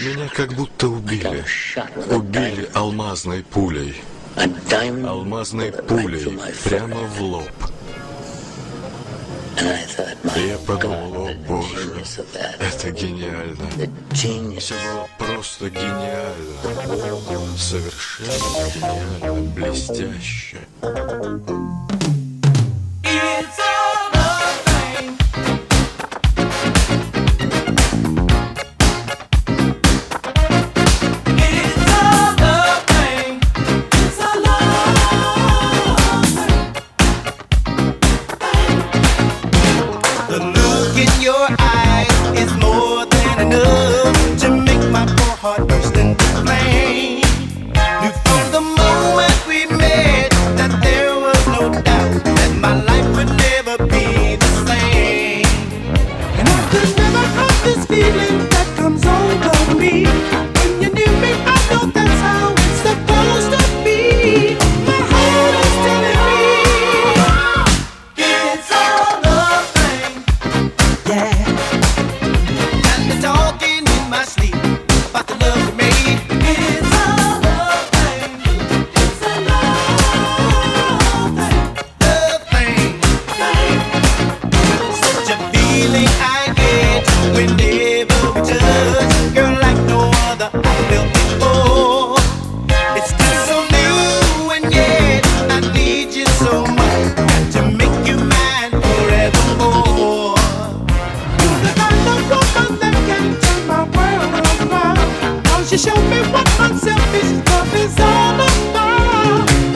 Меня как будто убили. Убили алмазной пулей. Алмазной пулей прямо в лоб. И я подумал, о боже, это гениально. Все было просто гениально. Совершенно гениально, блестяще.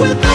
without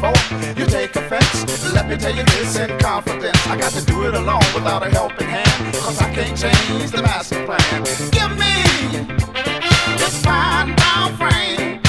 before you take offense. Let me tell you this in confidence. I got to do it alone without a helping hand. Cause I can't change the master plan. Give me this fine brown frame.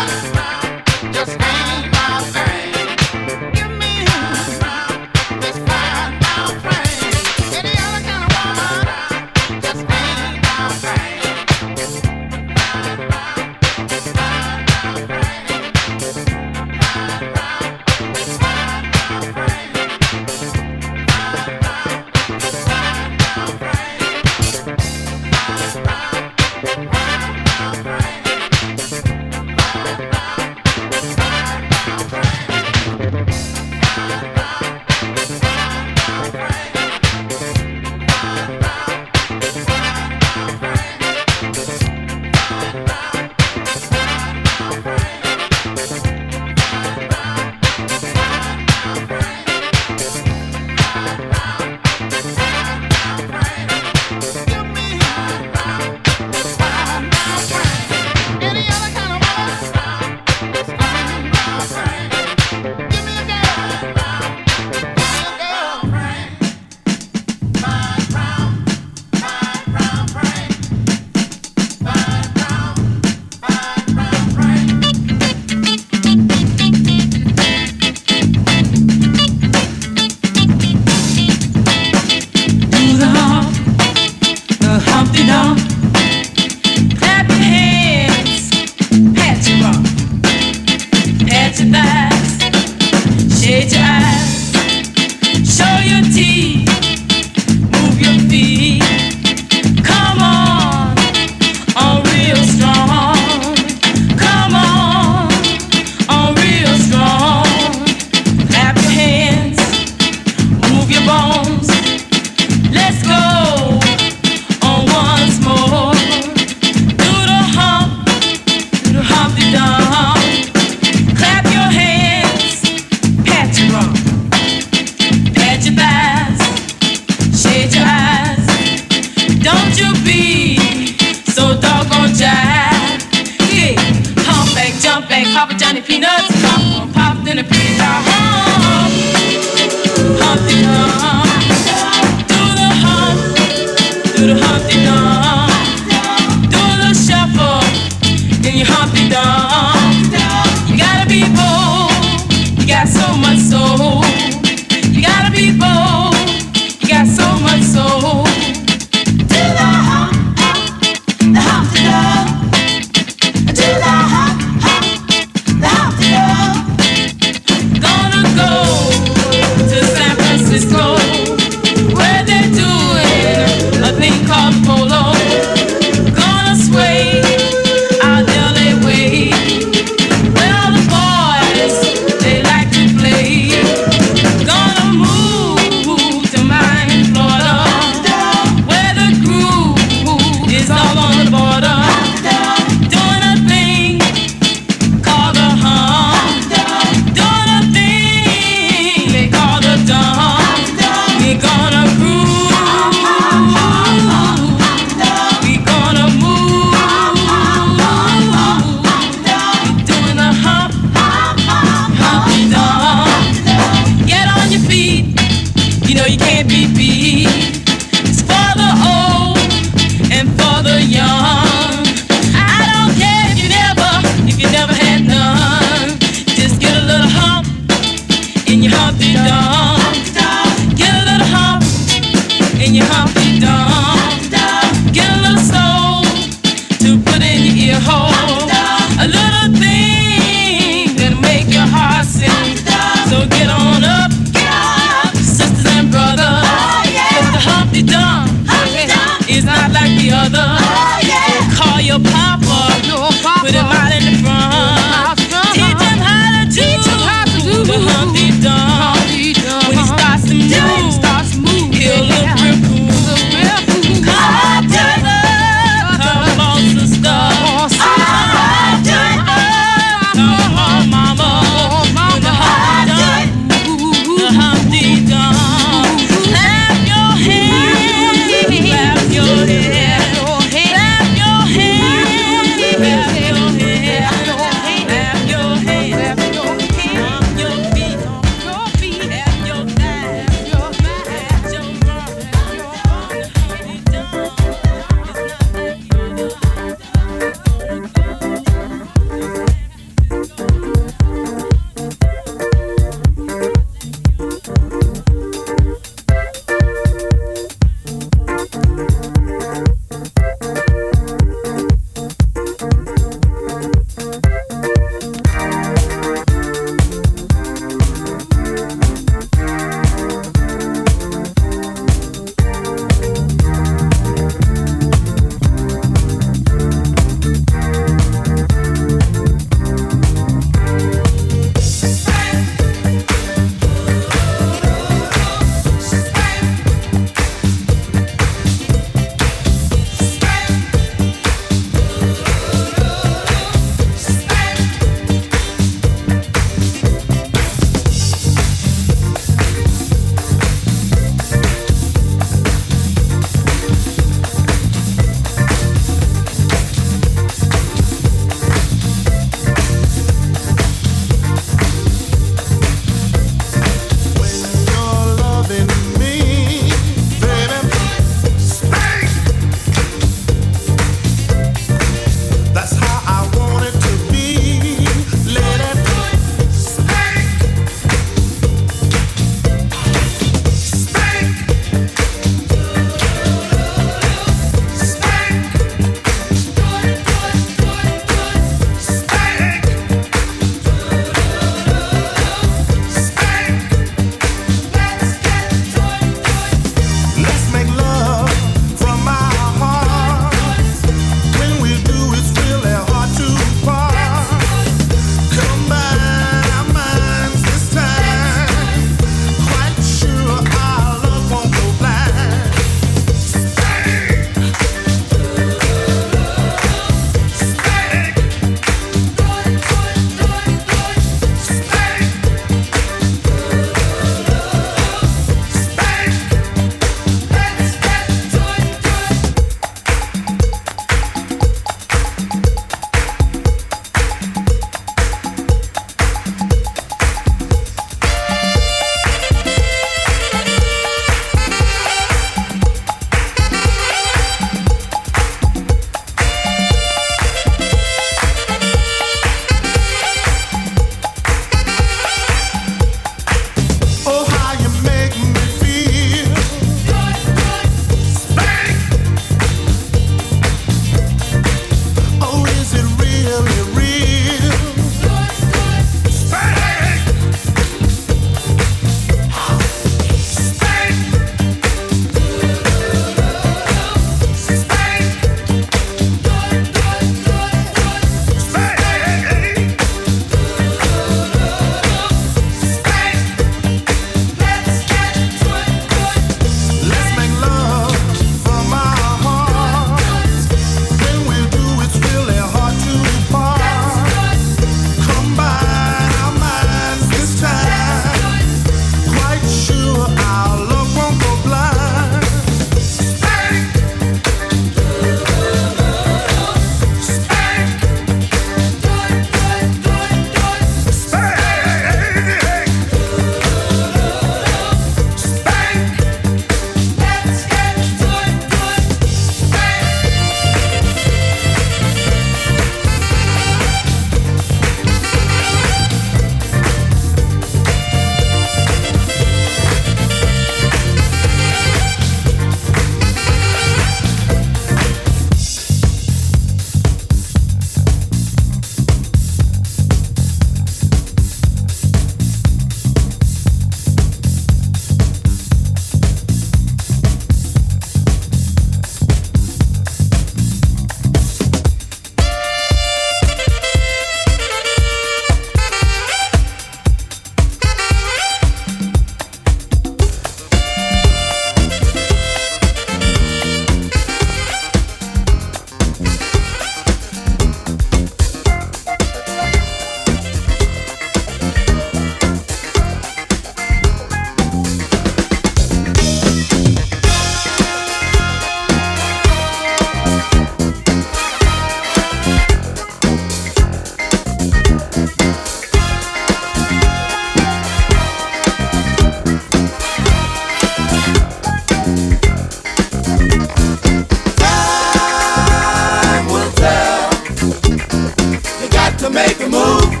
You got to make a move.